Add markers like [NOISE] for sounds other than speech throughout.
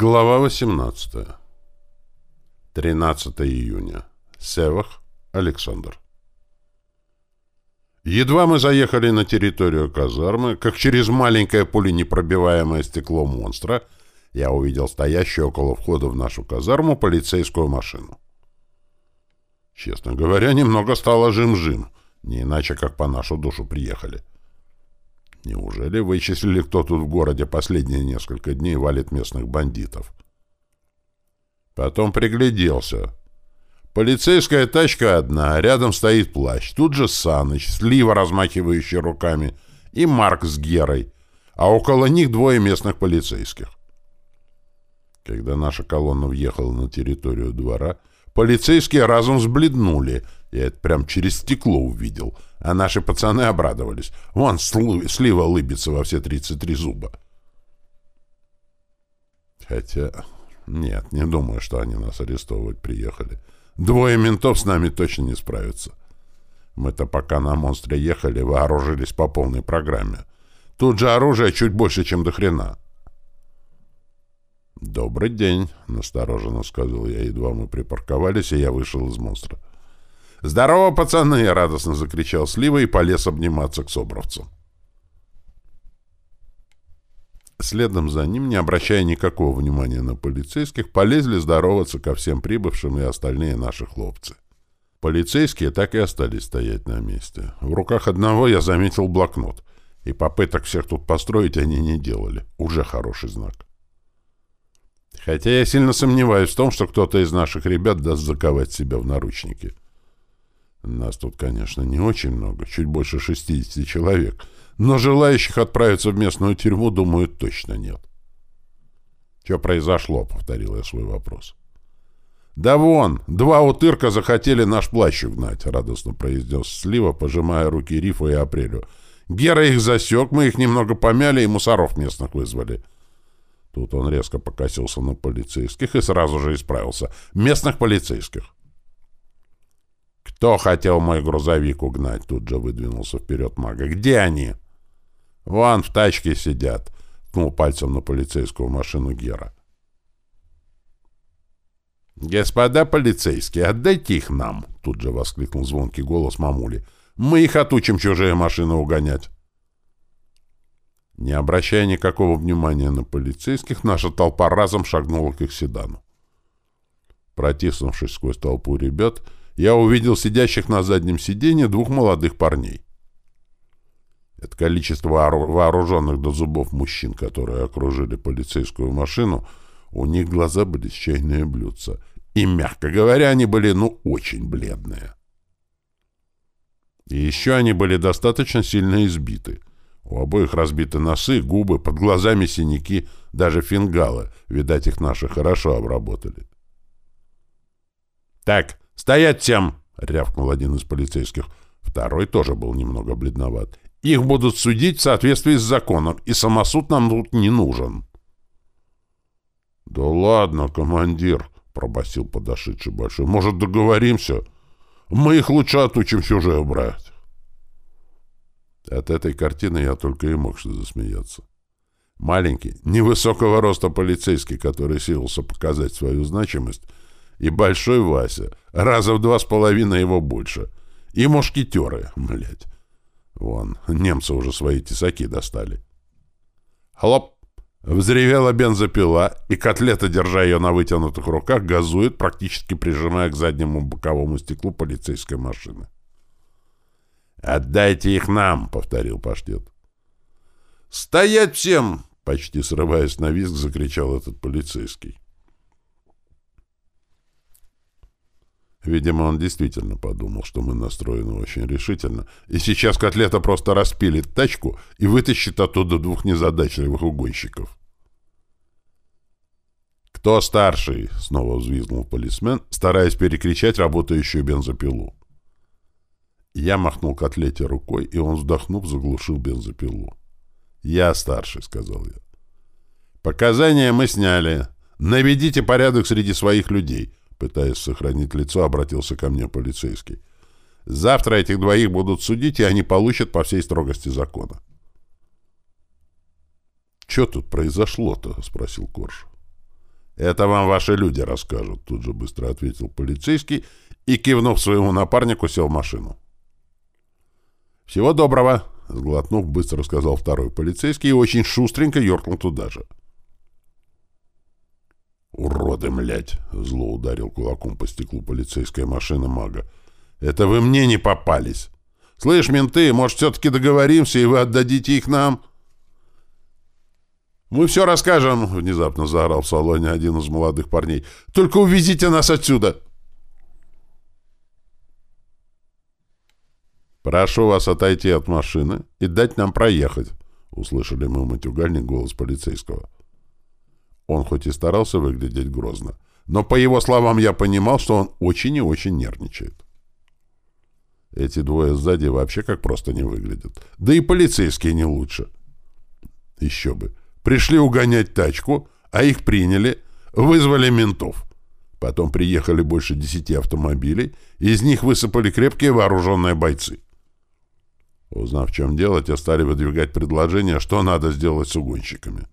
Глава 18. 13 июня. Севах, Александр. Едва мы заехали на территорию казармы, как через маленькое пуленепробиваемое стекло монстра я увидел стоящую около входа в нашу казарму полицейскую машину. Честно говоря, немного стало жим-жим, не иначе как по нашу душу приехали. — Неужели вычислили, кто тут в городе последние несколько дней валит местных бандитов? Потом пригляделся. Полицейская тачка одна, рядом стоит плащ. Тут же Саныч, слива, размахивающий руками, и Марк с Герой, а около них двое местных полицейских. Когда наша колонна въехала на территорию двора, полицейские разом сбледнули. Я это прям через стекло увидел — а наши пацаны обрадовались. Вон слива лыбится во все 33 зуба. Хотя... Нет, не думаю, что они нас арестовывать приехали. Двое ментов с нами точно не справятся. Мы-то пока на монстре ехали, вооружились по полной программе. Тут же оружие чуть больше, чем до хрена. «Добрый день», — настороженно сказал я, едва мы припарковались, и я вышел из монстра. «Здорово, пацаны!» — радостно закричал Слива и полез обниматься к собровцу. Следом за ним, не обращая никакого внимания на полицейских, полезли здороваться ко всем прибывшим и остальные наши хлопцы. Полицейские так и остались стоять на месте. В руках одного я заметил блокнот, и попыток всех тут построить они не делали. Уже хороший знак. Хотя я сильно сомневаюсь в том, что кто-то из наших ребят даст заковать себя в наручники. — нас тут, конечно, не очень много, чуть больше 60 человек, но желающих отправиться в местную тюрьму, думаю, точно нет. «Что произошло?» — повторил я свой вопрос. «Да вон, два утырка захотели наш плащ угнать», — радостно произнес Слива, пожимая руки Рифу и Апрелю. «Гера их засек, мы их немного помяли и мусоров местных вызвали». Тут он резко покосился на полицейских и сразу же исправился. «Местных полицейских». «Кто хотел мой грузовик угнать?» Тут же выдвинулся вперед мага. «Где они?» «Вон в тачке сидят», — ткнул пальцем на полицейскую машину Гера. «Господа полицейские, отдайте их нам!» — тут же воскликнул звонкий голос мамули. «Мы их отучим чужие машины угонять!» Не обращая никакого внимания на полицейских, наша толпа разом шагнула к их седану. Протиснувшись сквозь толпу ребят, — я увидел сидящих на заднем сиденье двух молодых парней. Это количество вооруженных до зубов мужчин, которые окружили полицейскую машину, у них глаза были с чайные блюдца. И, мягко говоря, они были, ну, очень бледные. И еще они были достаточно сильно избиты. У обоих разбиты носы, губы, под глазами синяки, даже фингалы. Видать, их наши хорошо обработали. «Так, «Стоять всем!» — рявкнул один из полицейских. Второй тоже был немного бледноват. «Их будут судить в соответствии с законом, и самосуд нам тут не нужен». «Да ладно, командир!» — пробасил подошедший большой. «Может, договоримся? Мы их лучше отучим чужие брать». От этой картины я только и мог что засмеяться. Маленький, невысокого роста полицейский, который силился показать свою значимость, и Большой Вася, раза в два с половиной его больше. И мушкетеры, [LAUGHS] блядь. Вон, немцы уже свои тесаки достали. Хлоп! Взревела бензопила, и котлета, держа ее на вытянутых руках, газует, практически прижимая к заднему боковому стеклу полицейской машины. «Отдайте их нам!» — повторил паштет. «Стоять всем!» — почти срываясь на визг, закричал этот полицейский. Видимо, он действительно подумал, что мы настроены очень решительно, и сейчас котлета просто распилит тачку и вытащит оттуда двух незадачливых угонщиков. «Кто старший?» — снова взвизгнул полисмен, стараясь перекричать работающую бензопилу. Я махнул котлете рукой, и он, вздохнув, заглушил бензопилу. «Я старший», — сказал я. «Показания мы сняли. Наведите порядок среди своих людей. Пытаясь сохранить лицо, обратился ко мне полицейский. «Завтра этих двоих будут судить, и они получат по всей строгости закона». «Что тут произошло-то?» — спросил Корж. «Это вам ваши люди расскажут», — тут же быстро ответил полицейский и, кивнув своему напарнику, сел в машину. «Всего доброго!» — сглотнув, быстро сказал второй полицейский и очень шустренько юркнул туда же. «Уроды, млядь!» — зло ударил кулаком по стеклу полицейская машина мага. «Это вы мне не попались! Слышь, менты, может, все-таки договоримся, и вы отдадите их нам?» «Мы все расскажем!» — внезапно заорал в салоне один из молодых парней. «Только увезите нас отсюда!» «Прошу вас отойти от машины и дать нам проехать», — услышали мы матюгальный голос полицейского. Он хоть и старался выглядеть грозно, но по его словам я понимал, что он очень и очень нервничает. Эти двое сзади вообще как просто не выглядят. Да и полицейские не лучше. Еще бы. Пришли угонять тачку, а их приняли, вызвали ментов. Потом приехали больше десяти автомобилей, из них высыпали крепкие вооруженные бойцы. Узнав, в чем дело, те стали выдвигать предложение, что надо сделать с угонщиками.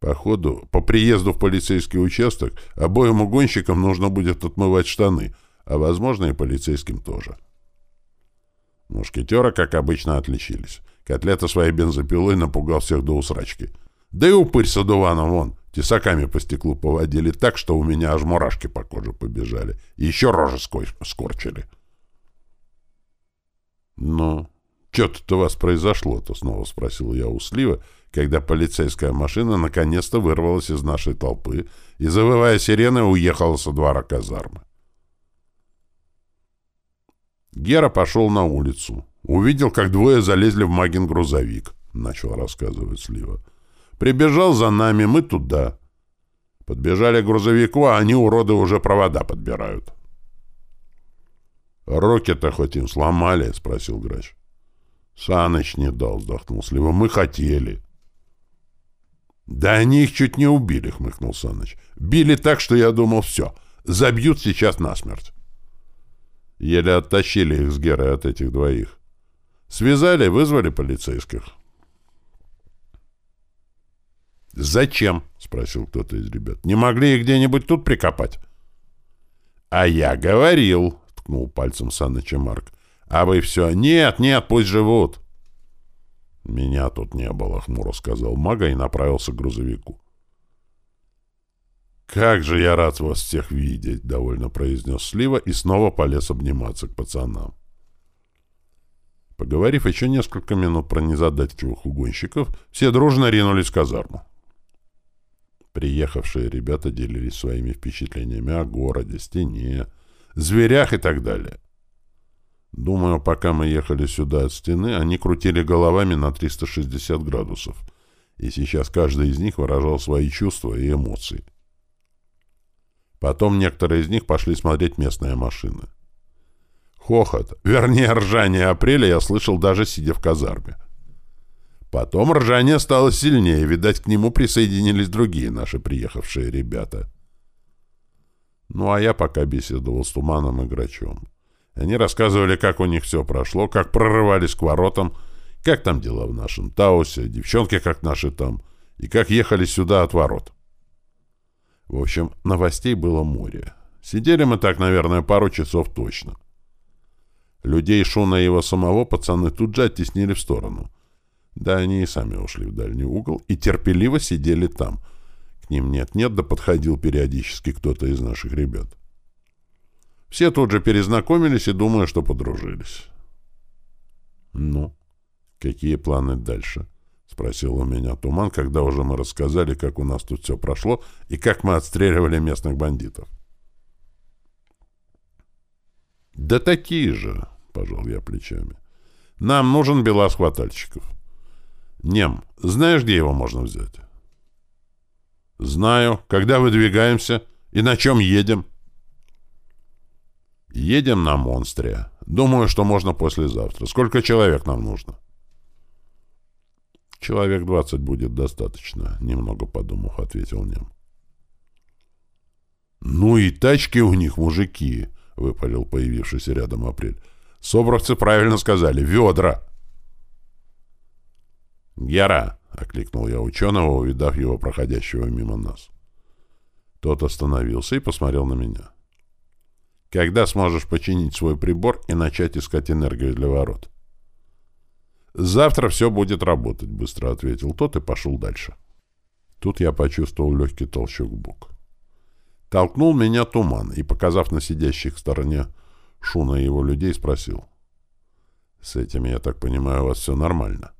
Походу, по приезду в полицейский участок обоим угонщикам нужно будет отмывать штаны, а, возможно, и полицейским тоже. Мушкетеры, как обычно, отличились. Котлета своей бензопилой напугал всех до усрачки. Да и упырь с одуваном вон, тесаками по стеклу поводили так, что у меня аж мурашки по коже побежали. И еще рожи скорчили. «Ну, что-то у вас произошло-то?» — снова спросил я у Слива, когда полицейская машина наконец-то вырвалась из нашей толпы и, завывая сирены, уехала со двора казармы. Гера пошел на улицу. Увидел, как двое залезли в Магин грузовик, — начал рассказывать Слива. Прибежал за нами, мы туда. Подбежали к грузовику, а они, уроды, уже провода подбирают. «Руки-то хоть им сломали?» — спросил Грач. «Саныч не дал», — вздохнул Слива. «Мы хотели». «Да они их чуть не убили», — хмыкнул Саныч. «Били так, что я думал, все, забьют сейчас насмерть». Еле оттащили их с Герой от этих двоих. Связали, вызвали полицейских. «Зачем?» — спросил кто-то из ребят. «Не могли их где-нибудь тут прикопать?» «А я говорил», ткнул пальцем Саныча Марк. «А вы все? Нет, нет, пусть живут!» «Меня тут не было», — хмуро сказал мага и направился к грузовику. «Как же я рад вас всех видеть!» — довольно произнес Слива и снова полез обниматься к пацанам. Поговорив еще несколько минут про незадачливых угонщиков, все дружно ринулись в казарму. Приехавшие ребята делились своими впечатлениями о городе, стене, зверях и так далее. Думаю, пока мы ехали сюда от стены, они крутили головами на 360 градусов, и сейчас каждый из них выражал свои чувства и эмоции. Потом некоторые из них пошли смотреть местные машины. Хохот, вернее ржание апреля я слышал даже сидя в казарме. Потом ржание стало сильнее, видать, к нему присоединились другие наши приехавшие ребята. Ну, а я пока беседовал с Туманом и Грачом. Они рассказывали, как у них все прошло, как прорывались к воротам, как там дела в нашем Таусе, девчонки как наши там, и как ехали сюда от ворот. В общем, новостей было море. Сидели мы так, наверное, пару часов точно. Людей Шуна и его самого пацаны тут же оттеснили в сторону. Да они и сами ушли в дальний угол и терпеливо сидели там — ним нет-нет, да подходил периодически кто-то из наших ребят. Все тут же перезнакомились и думаю, что подружились. «Ну, какие планы дальше?» — спросил у меня Туман, когда уже мы рассказали, как у нас тут все прошло и как мы отстреливали местных бандитов. «Да такие же!» — пожал я плечами. «Нам нужен белаз хватальщиков. Нем, знаешь, где его можно взять?» «Знаю. Когда выдвигаемся? И на чем едем?» «Едем на монстре. Думаю, что можно послезавтра. Сколько человек нам нужно?» «Человек двадцать будет достаточно», — немного подумав, ответил Нем. «Ну и тачки у них, мужики», — выпалил появившийся рядом Апрель. «Собровцы правильно сказали. Ведра!» «Гера, — окликнул я ученого, увидав его проходящего мимо нас. Тот остановился и посмотрел на меня. «Когда сможешь починить свой прибор и начать искать энергию для ворот?» «Завтра все будет работать», — быстро ответил тот и пошел дальше. Тут я почувствовал легкий толчок в бок. Толкнул меня туман и, показав на сидящих в стороне Шуна и его людей, спросил. «С этими, я так понимаю, у вас все нормально?»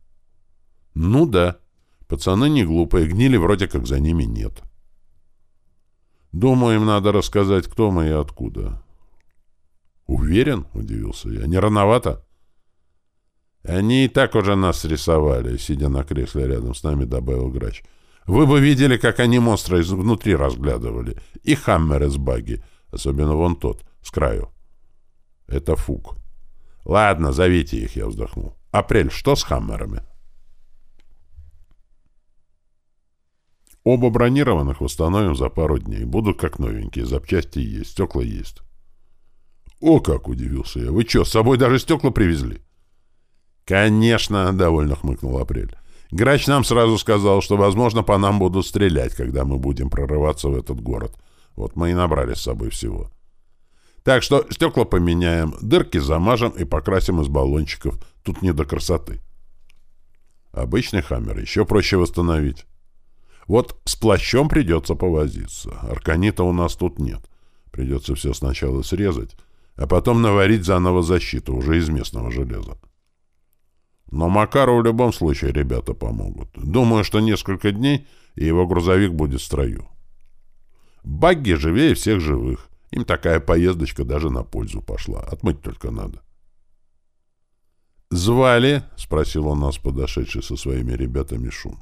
«Ну да. Пацаны не глупые, гнили вроде как за ними нет». «Думаю, им надо рассказать, кто мы и откуда». «Уверен?» — удивился я. «Не рановато?» «Они и так уже нас срисовали», — сидя на кресле рядом с нами, добавил Грач. «Вы бы видели, как они монстра изнутри разглядывали. И хаммеры с баги. Особенно вон тот, с краю». «Это фук». «Ладно, зовите их», — я вздохнул. «Апрель, что с хаммерами?» Оба бронированных восстановим за пару дней. Будут как новенькие. Запчасти есть, стекла есть. О, как удивился я. Вы что, с собой даже стекла привезли? Конечно, довольно хмыкнул Апрель. Грач нам сразу сказал, что, возможно, по нам будут стрелять, когда мы будем прорываться в этот город. Вот мы и набрали с собой всего. Так что стекла поменяем, дырки замажем и покрасим из баллончиков. Тут не до красоты. Обычный хаммер еще проще восстановить. Вот с плащом придется повозиться. Арканита у нас тут нет. Придется все сначала срезать, а потом наварить заново защиту уже из местного железа. Но Макару в любом случае ребята помогут. Думаю, что несколько дней, и его грузовик будет в строю. Багги живее всех живых. Им такая поездочка даже на пользу пошла. Отмыть только надо. «Звали?» — спросил он нас, подошедший со своими ребятами Шун.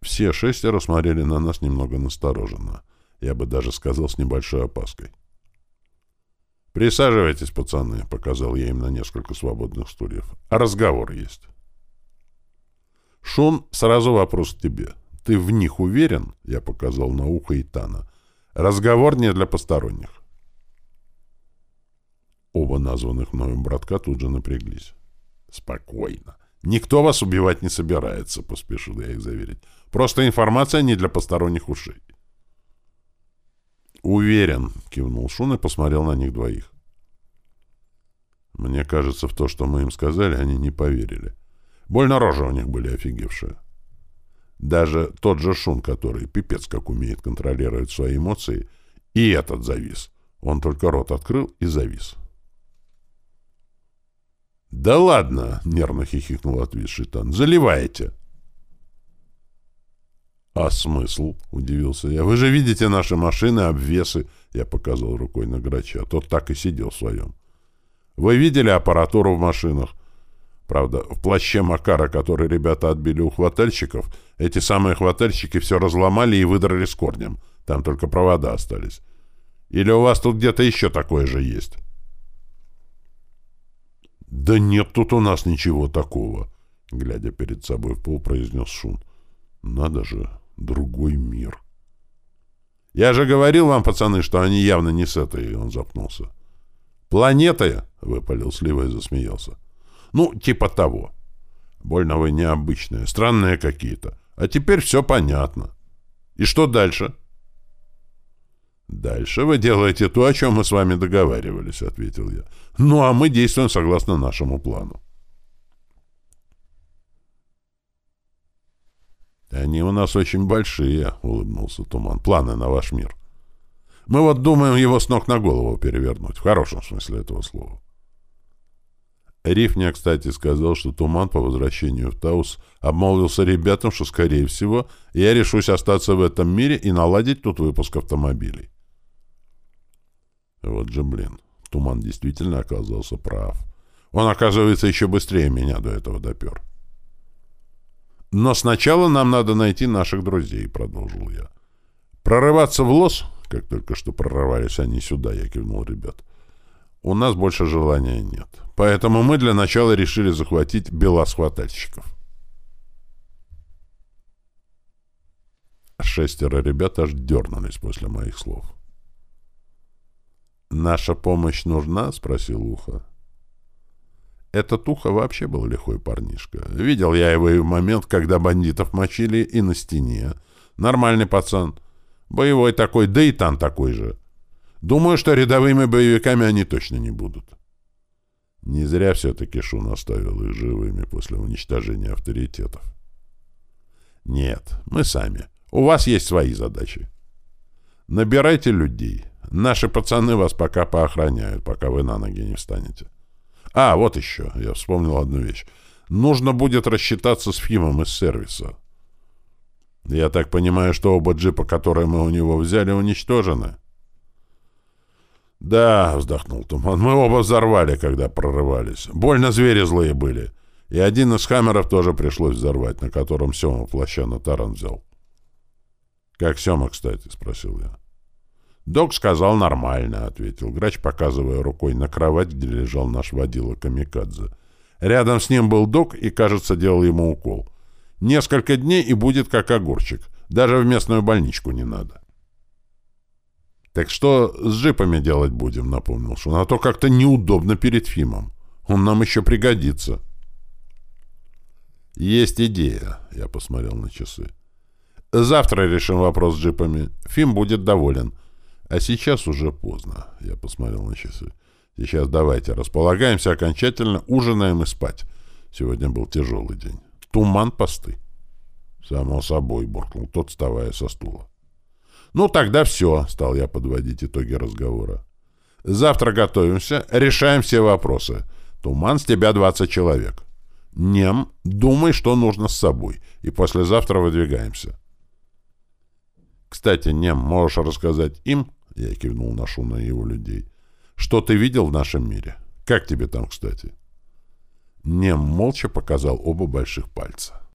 Все шестеро смотрели на нас немного настороженно. Я бы даже сказал, с небольшой опаской. «Присаживайтесь, пацаны», — показал я им на несколько свободных стульев. «А разговор есть». «Шун, сразу вопрос к тебе. Ты в них уверен?» — я показал на ухо Итана. «Разговор не для посторонних». Оба названных мною братка тут же напряглись. «Спокойно. Никто вас убивать не собирается», — поспешил я их заверить. Просто информация не для посторонних ушей. «Уверен», — кивнул Шун и посмотрел на них двоих. Мне кажется, в то, что мы им сказали, они не поверили. Больно рожи у них были офигевшие. Даже тот же Шун, который пипец как умеет контролировать свои эмоции, и этот завис. Он только рот открыл и завис. «Да ладно!» — нервно хихикнул отвисший Тан. «Заливаете!» «А смысл?» — удивился я. «Вы же видите наши машины, обвесы!» Я показал рукой на грача. Тот так и сидел в своем. «Вы видели аппаратуру в машинах?» Правда, в плаще Макара, который ребята отбили у хватальщиков, эти самые хватальщики все разломали и выдрали с корнем. Там только провода остались. Или у вас тут где-то еще такое же есть? «Да нет тут у нас ничего такого», — глядя перед собой в пол, произнес Шун. «Надо же, другой мир. «Я же говорил вам, пацаны, что они явно не с этой...» — он запнулся. «Планеты!» — выпалил Слива и засмеялся. «Ну, типа того. Больно вы необычные, странные какие-то. А теперь все понятно. И что дальше?» «Дальше вы делаете то, о чем мы с вами договаривались», — ответил я. «Ну, а мы действуем согласно нашему плану». «Они у нас очень большие», — улыбнулся Туман. «Планы на ваш мир. Мы вот думаем его с ног на голову перевернуть, в хорошем смысле этого слова». Риф мне, кстати, сказал, что Туман по возвращению в Таус обмолвился ребятам, что, скорее всего, я решусь остаться в этом мире и наладить тут выпуск автомобилей. Вот же, блин, Туман действительно оказался прав. Он, оказывается, еще быстрее меня до этого допер. — «Но сначала нам надо найти наших друзей», — продолжил я. «Прорываться в лос, как только что прорывались они сюда», — я кивнул ребят, — «у нас больше желания нет. Поэтому мы для начала решили захватить белосхватальщиков». Шестеро ребят аж дернулись после моих слов. «Наша помощь нужна?» — спросил Ухо. Этот Ухо вообще был лихой парнишка. Видел я его и в момент, когда бандитов мочили, и на стене. Нормальный пацан. Боевой такой, да и там такой же. Думаю, что рядовыми боевиками они точно не будут. Не зря все-таки Шун оставил их живыми после уничтожения авторитетов. Нет, мы сами. У вас есть свои задачи. Набирайте людей. Наши пацаны вас пока поохраняют, пока вы на ноги не встанете. А, вот еще. Я вспомнил одну вещь. Нужно будет рассчитаться с Фимом из сервиса. Я так понимаю, что оба джипа, которые мы у него взяли, уничтожены? Да, вздохнул Туман, мы оба взорвали, когда прорывались. Больно звери злые были. И один из хаммеров тоже пришлось взорвать, на котором Сема плаща на таран взял. «Как Сема, кстати?» — спросил я. «Док сказал нормально», — ответил Грач, показывая рукой на кровать, где лежал наш водила Камикадзе. Рядом с ним был док и, кажется, делал ему укол. Несколько дней и будет как огурчик. Даже в местную больничку не надо. «Так что с джипами делать будем?» — напомнил Шун. «А то как-то неудобно перед Фимом. Он нам еще пригодится». «Есть идея», — я посмотрел на часы. «Завтра решим вопрос с джипами. Фим будет доволен. А сейчас уже поздно», — я посмотрел на часы. «Сейчас давайте располагаемся окончательно, ужинаем и спать. Сегодня был тяжелый день». Туман посты. Само собой, буркнул тот, вставая со стула. Ну, тогда все, стал я подводить итоги разговора. Завтра готовимся, решаем все вопросы. Туман с тебя 20 человек. Нем, думай, что нужно с собой, и послезавтра выдвигаемся. Кстати, Нем, можешь рассказать им, я кивнул на Шуна и его людей, что ты видел в нашем мире? Как тебе там, кстати? — Нем молча показал оба больших пальца.